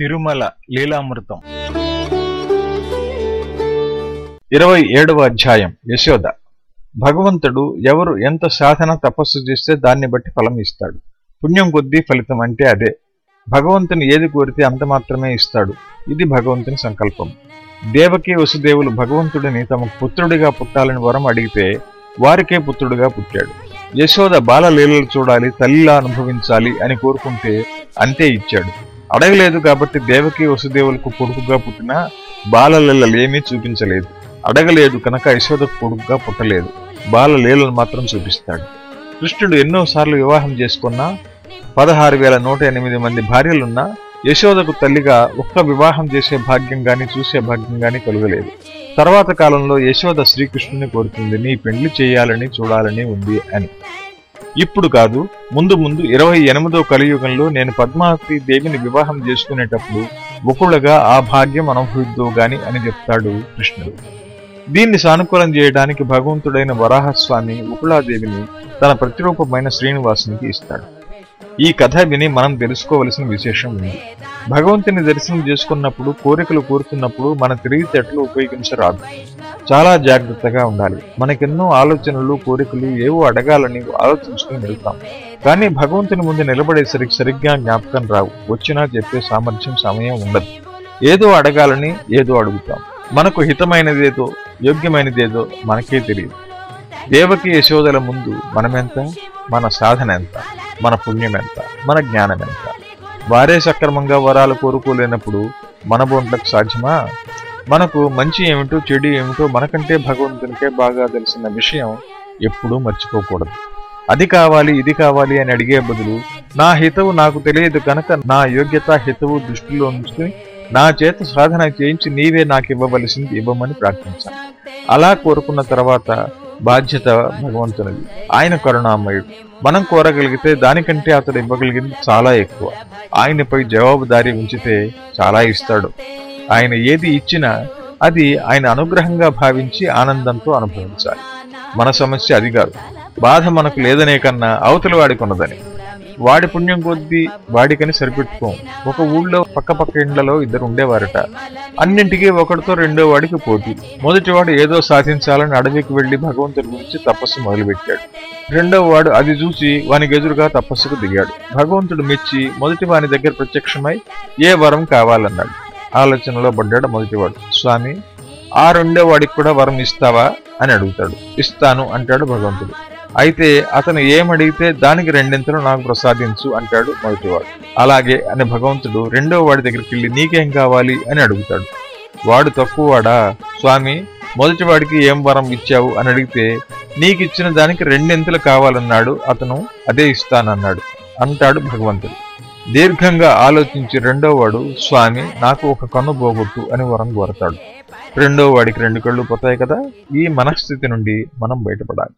తిరుమల లీలామృతం. ఇరవై ఏడవ అధ్యాయం యశోద. భగవంతుడు ఎవరు ఎంత సాధన తపస్సు చేస్తే దాన్ని బట్టి ఫలం ఇస్తాడు. పుణ్యం కొద్దీ ఫలితం అంటే అదే. భగవంతుని ఏది కోరితే అంత మాత్రమే ఇస్తాడు. ఇది భగవంతుని సంకల్పం. దేవకి వసుదేవులు భగవంతుడిని తమకు పుత్రుడిగా పుట్టాలని వరం అడిగితే వారికే పుత్రుడిగా పుట్టాడు. యశోద బాలలీలలు చూడాలి తల్లిలా అనుభవించాలి అని కోరుకుంటే అంతే ఇచ్చాడు. అడగలేదు కాబట్టి దేవకి వసుదేవులకు కొడుకుగా పుట్టినా బాలలీలలేమీ చూపించలేదు. అడగలేదు కనుక యశోదకు కొడుకుగా పుట్టలేదు. బాలలీలను మాత్రం చూపిస్తాడు. కృష్ణుడు ఎన్నోసార్లు వివాహం చేసుకున్నా పదహారు వేల నూట ఎనిమిది మంది భార్యలున్నా యశోదకు తల్లిగా ఒక్క వివాహం చేసే భాగ్యం గాని చూసే భాగ్యం గాని కలుగలేదు. తర్వాత కాలంలో యశోద శ్రీకృష్ణుని కోరుతుంది నీ పెండ్లి చేయాలని చూడాలని ఉంది అని. ఇప్పుడు కాదు ముందు ముందు ఇరవై ఎనిమిదో కలియుగంలో నేను పద్మావతి దేవిని వివాహం చేసుకునేటప్పుడు ఒకళ్ళగా ఆ భాగ్యం అనుభవిద్దో గాని అని చెప్తాడు కృష్ణుడు. దీన్ని సానుకూలం చేయడానికి భగవంతుడైన వరాహస్వామి ఉకుళాదేవిని తన ప్రతిరూపమైన శ్రీనివాసునికి ఇస్తాడు. ఈ కథ విని మనం తెలుసుకోవలసిన విశేషం ఉంది. భగవంతుని దర్శనం చేసుకున్నప్పుడు కోరికలు కోరుతున్నప్పుడు మన తెలివితేటలు ఉపయోగించరాదు. చాలా జాగ్రత్తగా ఉండాలి. మనకెన్నో ఆలోచనలు కోరికలు ఏవో అడగాలని ఆలోచించుకుని వెళ్తాం. కానీ భగవంతుని ముందు నిలబడేసరికి సరిగ్గా జ్ఞాపకం రావు. వచ్చినా చెప్పే సామర్థ్యం సమయం ఉండదు. ఏదో అడగాలని ఏదో అడుగుతాం. మనకు హితమైనదేదో యోగ్యమైనదేదో మనకే తెలియదు. దేవకి యశోదల ముందు మనమెంత? మన సాధన ఎంత? మన పుణ్యం ఎంత? మన జ్ఞానం ఎంత? వారే సక్రమంగా వరాలు కోరుకోలేనప్పుడు మన బొంట్లకు సాధ్యమా? మనకు మంచి ఏమిటో చెడు ఏమిటో మనకంటే భగవంతునికే బాగా తెలిసిన విషయం ఎప్పుడూ మర్చిపోకూడదు. అది కావాలి ఇది కావాలి అని అడిగే బదులు నా హితవు నాకు తెలియదు కనుక నా యోగ్యత హితవు దృష్టిలో ఉంచుకుని నా చేత సాధన చేయించి నీవే నాకు ఇవ్వవలసింది ఇవ్వమని ప్రార్థించాను అలా కోరుకున్న తర్వాత బాధ్యత భగవంతునిది. ఆయన కరుణామయుడు. మనం కోరగలిగితే దానికంటే అతడు ఇవ్వగలిగింది చాలా ఎక్కువ. ఆయనపై జవాబుదారీ ఉంచితే చాలా ఇస్తాడు. ఆయన ఏది ఇచ్చినా అది ఆయన అనుగ్రహంగా భావించి ఆనందంతో అనుభవించాలి. మన సమస్య అది కాదు. బాధ మనకు లేదనే కన్నా అవతలి వాడికి ఉన్నదని. వాడి పుణ్యం కొద్దీ వాడికని సరిపెట్టుకోం. ఒక ఊళ్ళో పక్క పక్క ఇండ్లలో ఇద్దరు ఉండేవారట. అన్నింటికీ ఒకటితో రెండో వాడికి పోటీ. మొదటివాడు ఏదో సాధించాలని అడవికి వెళ్ళి భగవంతుడి గురించి తపస్సు మొదలుపెట్టాడు. రెండో వాడు అది చూసి వానికి ఎదురుగా తపస్సుకు దిగాడు. భగవంతుడు మెచ్చి మొదటి వాని దగ్గర ప్రత్యక్షమై ఏ వరం కావాలన్నాడు. ఆలోచనలో పడ్డాడు మొదటివాడు. స్వామి ఆ రెండో వాడికి కూడా వరం ఇస్తావా? అని అడుగుతాడు. ఇస్తాను అంటాడు భగవంతుడు. అయితే అతను ఏమడిగితే దానికి రెండింతలు నాకు ప్రసాదించు అంటాడు మొదటివాడు. అలాగే అని భగవంతుడు రెండో వాడి దగ్గరికి వెళ్ళి నీకేం కావాలి? అని అడుగుతాడు. వాడు తక్కువవాడా? స్వామి మొదటివాడికి ఏం వరం ఇచ్చావు? అని అడిగితే నీకిచ్చిన దానికి రెండింతలు కావాలన్నాడు. అతను అదే ఇస్తానన్నాడు అంటాడు భగవంతుడు. దీర్ఘంగా ఆలోచించి రెండో వాడు స్వామి నాకు ఒక కన్ను పోగొట్టు అని వరం కోరతాడు. రెండో వాడికి రెండు కళ్ళు పోతాయి కదా ఈ మనస్థితి నుండి మనం బయటపడాలి.